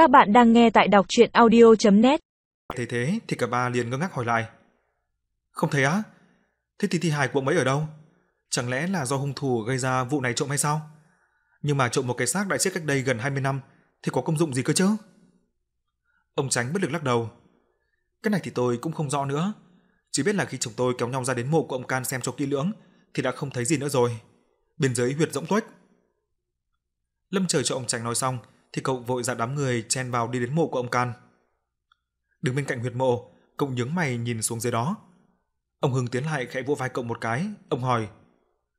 Các bạn đang nghe tại đọc chuyện audio.net Thấy thế thì cả ba liền ngơ ngác hỏi lại. Không thấy á? Thế thì thi hài của ông ấy ở đâu? Chẳng lẽ là do hung thủ gây ra vụ này trộm hay sao? Nhưng mà trộm một cái xác đại chết cách đây gần 20 năm, thì có công dụng gì cơ chứ? Ông Tránh bất lực lắc đầu. Cái này thì tôi cũng không rõ nữa. Chỉ biết là khi chồng tôi kéo nhau ra đến mộ của ông Can xem cho kỹ lưỡng, thì đã không thấy gì nữa rồi. Bên dưới huyệt rỗng tuếch. Lâm chờ cho ông Tránh nói xong thì cậu vội ra đám người chen vào đi đến mộ của ông Can. Đứng bên cạnh huyệt mộ, cậu nhướng mày nhìn xuống dưới đó. Ông Hưng tiến lại khẽ vỗ vai cậu một cái, ông hỏi: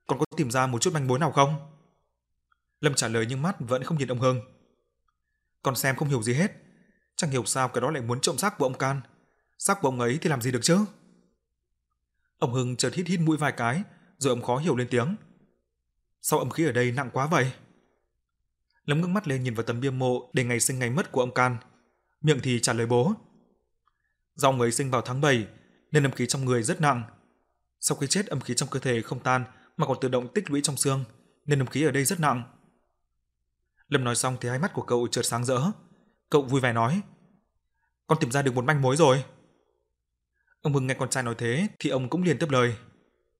"Còn có tìm ra một chút manh mối nào không?" Lâm trả lời nhưng mắt vẫn không nhìn ông Hưng. Con xem không hiểu gì hết, chẳng hiểu sao cái đó lại muốn trộm xác của ông Can. Xác của ông ấy thì làm gì được chứ? Ông Hưng chợt hít hít mũi vài cái, rồi ông khó hiểu lên tiếng. Sao âm khí ở đây nặng quá vậy? Lâm ngước mắt lên nhìn vào tấm bia mộ để ngày sinh ngày mất của ông Can. Miệng thì trả lời bố. Do người sinh vào tháng 7 nên âm khí trong người rất nặng. Sau khi chết âm khí trong cơ thể không tan mà còn tự động tích lũy trong xương nên âm khí ở đây rất nặng. Lâm nói xong thì hai mắt của cậu chợt sáng rỡ. Cậu vui vẻ nói: "Con tìm ra được một manh mối rồi." Ông Hưng nghe con trai nói thế thì ông cũng liền tiếp lời.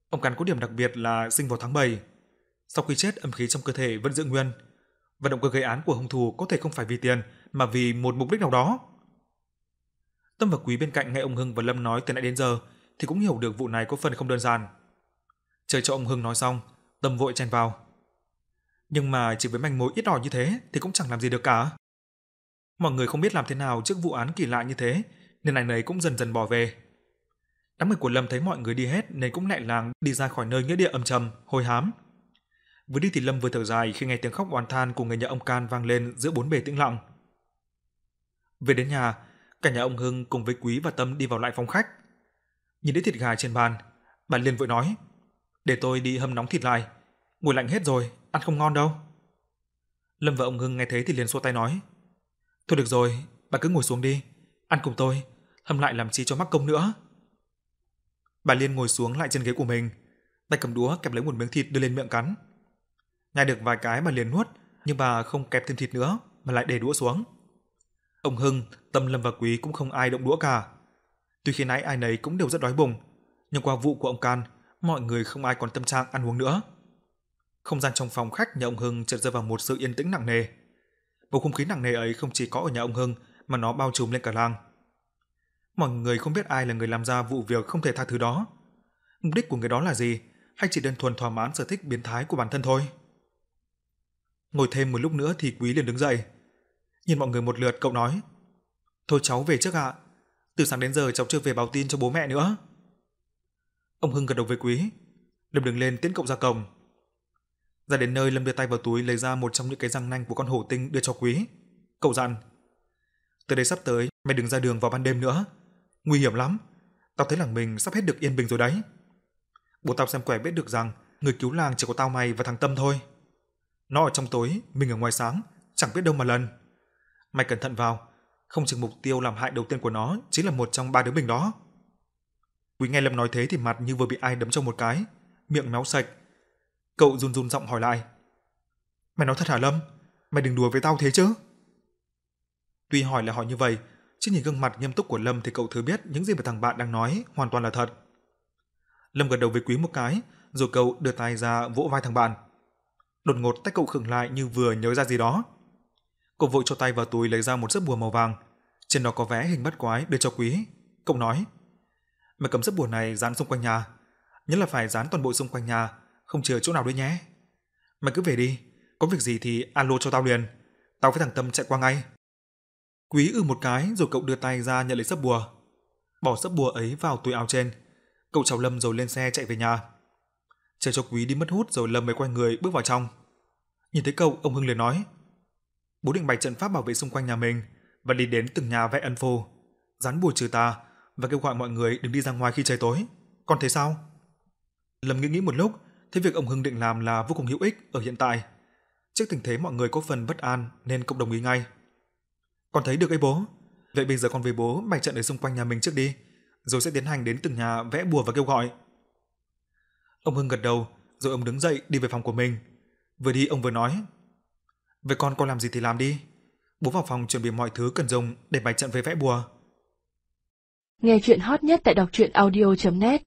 Ông Can có điểm đặc biệt là sinh vào tháng 7. Sau khi chết âm khí trong cơ thể vẫn giữ nguyên, và động cơ gây án của hung thủ có thể không phải vì tiền mà vì một mục đích nào đó. Tâm và Quý bên cạnh nghe ông Hưng và Lâm nói từ nãy đến giờ thì cũng hiểu được vụ này có phần không đơn giản. Chờ cho ông Hưng nói xong, Tâm vội chen vào. Nhưng mà chỉ với manh mối ít ỏi như thế thì cũng chẳng làm gì được cả. Mọi người không biết làm thế nào trước vụ án kỳ lạ như thế, nên anh nấy cũng dần dần bỏ về. Đám người của Lâm thấy mọi người đi hết nên cũng lẹ làng đi ra khỏi nơi nghĩa địa âm trầm, hôi hám. Vừa đi thì Lâm vừa thở dài khi nghe tiếng khóc oán than của người nhà ông Can vang lên giữa bốn bề tĩnh lặng. Về đến nhà, cả nhà ông Hưng cùng với Quý và Tâm đi vào lại phòng khách. Nhìn thấy thịt gà trên bàn, bà liền vội nói: "Để tôi đi hâm nóng thịt lại, nguội lạnh hết rồi, ăn không ngon đâu." Lâm và ông Hưng nghe thế thì liền xua tay nói: "Thôi được rồi, bà cứ ngồi xuống đi, ăn cùng tôi, hâm lại làm chi cho mắc công nữa." Bà Liên ngồi xuống lại trên ghế của mình, tay cầm đũa kẹp lấy một miếng thịt đưa lên miệng cắn. Nhai được vài cái mà liền nuốt, nhưng bà không kẹp thêm thịt nữa mà lại để đũa xuống. Ông Hưng, Tâm Lâm và Quý cũng không ai động đũa cả. Tuy khi nãy ai nấy cũng đều rất đói bụng, nhưng qua vụ của ông Can, mọi người không ai còn tâm trạng ăn uống nữa. Không gian trong phòng khách nhà ông Hưng chợt rơi vào một sự yên tĩnh nặng nề. Bầu không khí nặng nề ấy không chỉ có ở nhà ông Hưng mà nó bao trùm lên cả làng. Mọi người không biết ai là người làm ra vụ việc không thể tha thứ đó. Mục đích của người đó là gì, hay chỉ đơn thuần thỏa mãn sở thích biến thái của bản thân thôi? Ngồi thêm một lúc nữa thì Quý liền đứng dậy. Nhìn mọi người một lượt cậu nói: "Thôi cháu về trước ạ. Từ sáng đến giờ cháu chưa về báo tin cho bố mẹ nữa." Ông Hưng gật đầu với Quý. Lâm đứng lên tiễn cậu ra cổng. Ra đến nơi Lâm đưa tay vào túi lấy ra một trong những cái răng nanh của con hổ tinh đưa cho Quý. Cậu dặn: "Từ đây sắp tới mày đừng ra đường vào ban đêm nữa, nguy hiểm lắm. Tao thấy làng mình sắp hết được yên bình rồi đấy. Bố tao xem quẻ biết được rằng người cứu làng chỉ có tao mày và thằng Tâm thôi." Nó ở trong tối, mình ở ngoài sáng, chẳng biết đâu mà lần. Mày cẩn thận vào, không chừng mục tiêu làm hại đầu tiên của nó chính là một trong ba đứa mình đó. Quý nghe Lâm nói thế thì mặt như vừa bị ai đấm cho một cái, miệng méo sạch. Cậu run run giọng hỏi lại. Mày nói thật hả Lâm? Mày đừng đùa với tao thế chứ? Tuy hỏi là hỏi như vậy, chứ nhìn gương mặt nghiêm túc của Lâm thì cậu thừa biết những gì mà thằng bạn đang nói hoàn toàn là thật. Lâm gật đầu với Quý một cái, rồi cậu đưa tay ra vỗ vai thằng bạn. Đột ngột tay cậu khựng lại như vừa nhớ ra gì đó. Cậu vội cho tay vào túi lấy ra một sấp bùa màu vàng, trên đó có vẽ hình bắt quái đưa cho Quý. Cậu nói: "Mày cầm sấp bùa này dán xung quanh nhà, nhất là phải dán toàn bộ xung quanh nhà, không chừa chỗ nào đấy nhé. Mày cứ về đi, có việc gì thì alo cho tao liền, tao với thằng Tâm chạy qua ngay." Quý ư một cái rồi cậu đưa tay ra nhận lấy sấp bùa. Bỏ sấp bùa ấy vào túi áo trên, cậu chào Lâm rồi lên xe chạy về nhà. Chờ cho Quý đi mất hút rồi Lâm mới quay người bước vào trong. Nhìn thấy cậu, ông Hưng liền nói: "Bố định bày trận pháp bảo vệ xung quanh nhà mình và đi đến từng nhà vẽ ân phù, dán bùa trừ tà và kêu gọi mọi người đừng đi ra ngoài khi trời tối. Còn thế sao?" Lâm nghĩ nghĩ một lúc, thấy việc ông Hưng định làm là vô cùng hữu ích ở hiện tại. Trước tình thế mọi người có phần bất an nên cộng đồng ý ngay. "Con thấy được ấy bố. Vậy bây giờ con về bố bày trận ở xung quanh nhà mình trước đi, rồi sẽ tiến hành đến từng nhà vẽ bùa và kêu gọi." Ông Hưng gật đầu, rồi ông đứng dậy đi về phòng của mình. Vừa đi ông vừa nói: "Vậy con con làm gì thì làm đi. Bố vào phòng chuẩn bị mọi thứ cần dùng để bày trận với vẽ bùa. Nghe chuyện hot nhất tại đọc truyện audio.net